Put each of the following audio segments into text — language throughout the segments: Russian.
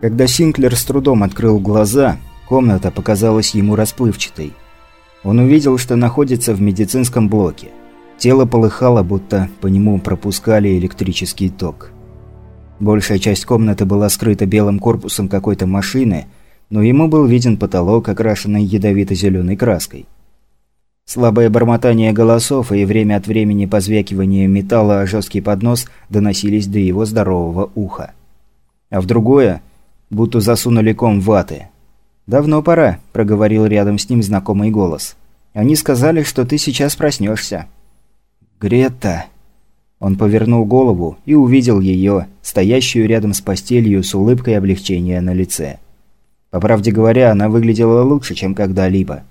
Когда Синклер с трудом открыл глаза, комната показалась ему расплывчатой. Он увидел, что находится в медицинском блоке. Тело полыхало, будто по нему пропускали электрический ток. Большая часть комнаты была скрыта белым корпусом какой-то машины, но ему был виден потолок, окрашенный ядовито-зеленой краской. Слабое бормотание голосов и время от времени позвякивание металла о жесткий поднос доносились до его здорового уха. А в другое будто засунули ком ваты. «Давно пора», – проговорил рядом с ним знакомый голос. «Они сказали, что ты сейчас проснешься». «Грета!» Он повернул голову и увидел ее, стоящую рядом с постелью с улыбкой облегчения на лице. По правде говоря, она выглядела лучше, чем когда-либо.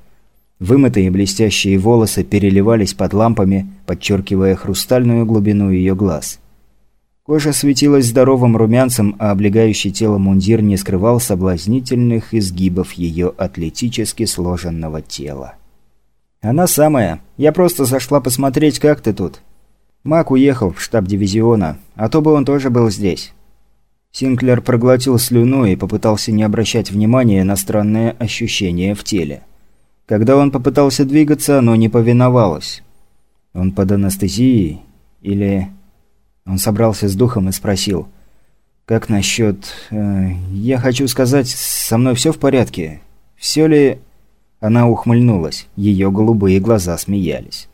Вымытые блестящие волосы переливались под лампами, подчеркивая хрустальную глубину ее глаз. Кожа светилась здоровым румянцем, а облегающий тело мундир не скрывал соблазнительных изгибов ее атлетически сложенного тела. «Она самая. Я просто зашла посмотреть, как ты тут. Мак уехал в штаб дивизиона, а то бы он тоже был здесь». Синклер проглотил слюну и попытался не обращать внимания на странное ощущение в теле. Когда он попытался двигаться, оно не повиновалось. Он под анестезией или... Он собрался с духом и спросил. «Как насчет... Э, я хочу сказать, со мной все в порядке? Все ли...» Она ухмыльнулась. Ее голубые глаза смеялись.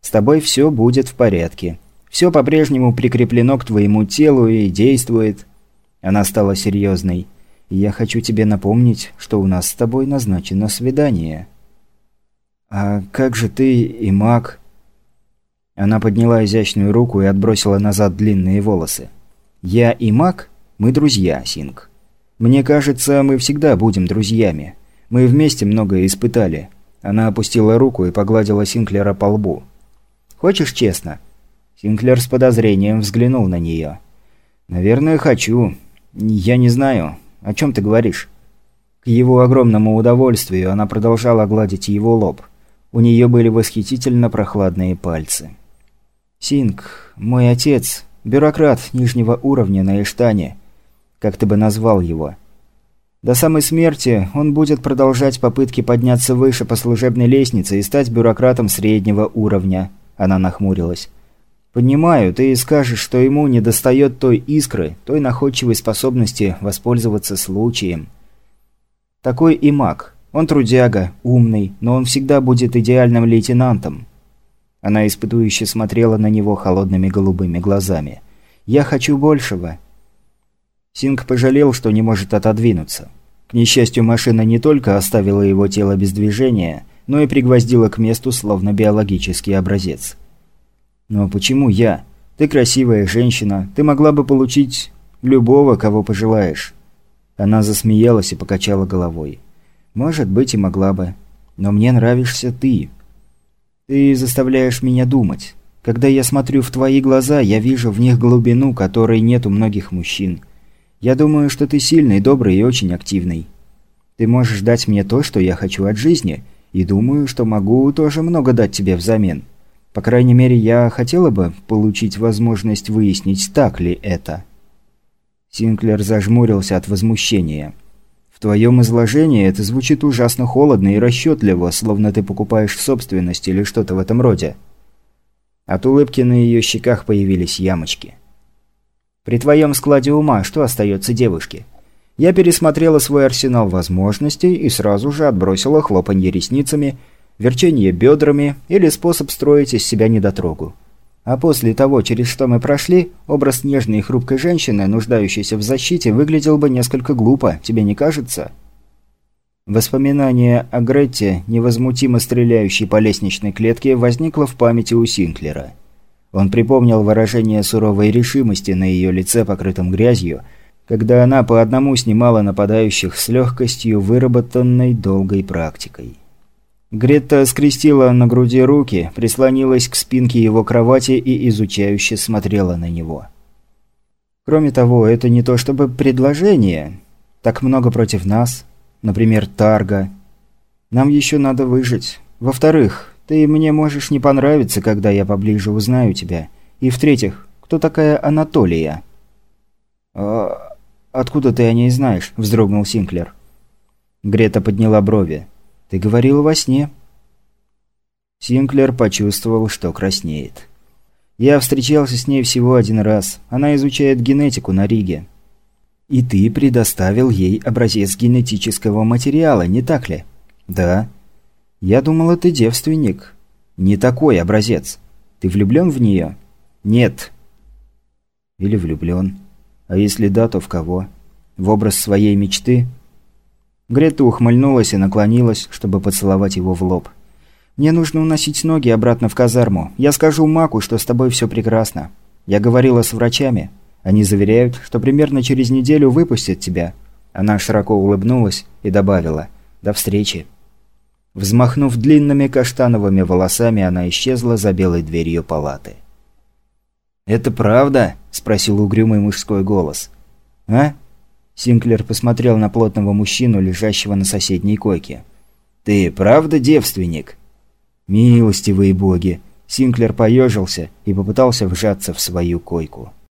«С тобой все будет в порядке. Все по-прежнему прикреплено к твоему телу и действует». Она стала серьезной. «Я хочу тебе напомнить, что у нас с тобой назначено свидание». «А как же ты и маг?» Она подняла изящную руку и отбросила назад длинные волосы. «Я и Мак, мы друзья, Синг. Мне кажется, мы всегда будем друзьями. Мы вместе многое испытали». Она опустила руку и погладила Синклера по лбу. «Хочешь честно?» Синклер с подозрением взглянул на нее. «Наверное, хочу. Я не знаю. О чем ты говоришь?» К его огромному удовольствию она продолжала гладить его лоб. У нее были восхитительно прохладные пальцы. Синг, мой отец, бюрократ нижнего уровня на Эштане, как ты бы назвал его. До самой смерти он будет продолжать попытки подняться выше по служебной лестнице и стать бюрократом среднего уровня. Она нахмурилась. Понимаю, ты скажешь, что ему недостает той искры, той находчивой способности воспользоваться случаем. Такой и маг. Он трудяга, умный, но он всегда будет идеальным лейтенантом. Она испытующе смотрела на него холодными голубыми глазами. «Я хочу большего». Синг пожалел, что не может отодвинуться. К несчастью, машина не только оставила его тело без движения, но и пригвоздила к месту, словно биологический образец. «Но почему я? Ты красивая женщина, ты могла бы получить любого, кого пожелаешь». Она засмеялась и покачала головой. «Может быть, и могла бы. Но мне нравишься ты. Ты заставляешь меня думать. Когда я смотрю в твои глаза, я вижу в них глубину, которой нет у многих мужчин. Я думаю, что ты сильный, добрый и очень активный. Ты можешь дать мне то, что я хочу от жизни, и думаю, что могу тоже много дать тебе взамен. По крайней мере, я хотела бы получить возможность выяснить, так ли это». Синклер зажмурился от возмущения. В твоем изложении это звучит ужасно холодно и расчетливо, словно ты покупаешь собственность или что-то в этом роде. От улыбки на ее щеках появились ямочки. При твоем складе ума что остается девушке? Я пересмотрела свой арсенал возможностей и сразу же отбросила хлопанье ресницами, верчение бедрами или способ строить из себя недотрогу. А после того, через что мы прошли, образ нежной и хрупкой женщины, нуждающейся в защите, выглядел бы несколько глупо, тебе не кажется? Воспоминание о Гретте, невозмутимо стреляющей по лестничной клетке, возникло в памяти у Синклера. Он припомнил выражение суровой решимости на ее лице, покрытом грязью, когда она по одному снимала нападающих с легкостью, выработанной долгой практикой. Гретта скрестила на груди руки, прислонилась к спинке его кровати и изучающе смотрела на него. Кроме того, это не то чтобы предложение. Так много против нас. Например, Тарга. Нам еще надо выжить. Во-вторых, ты мне можешь не понравиться, когда я поближе узнаю тебя. И в-третьих, кто такая Анатолия? А... откуда ты о ней знаешь?» – вздрогнул Синклер. Грета подняла брови. «Ты говорил во сне». Синклер почувствовал, что краснеет. «Я встречался с ней всего один раз. Она изучает генетику на Риге». «И ты предоставил ей образец генетического материала, не так ли?» «Да». «Я думал, ты девственник». «Не такой образец. Ты влюблен в нее?» «Нет». «Или влюблен. А если да, то в кого? В образ своей мечты?» Грета ухмыльнулась и наклонилась, чтобы поцеловать его в лоб. «Мне нужно уносить ноги обратно в казарму. Я скажу Маку, что с тобой все прекрасно. Я говорила с врачами. Они заверяют, что примерно через неделю выпустят тебя». Она широко улыбнулась и добавила «До встречи». Взмахнув длинными каштановыми волосами, она исчезла за белой дверью палаты. «Это правда?» – спросил угрюмый мужской голос. «А?» Синклер посмотрел на плотного мужчину, лежащего на соседней койке. «Ты правда девственник?» «Милостивые боги!» Синклер поежился и попытался вжаться в свою койку.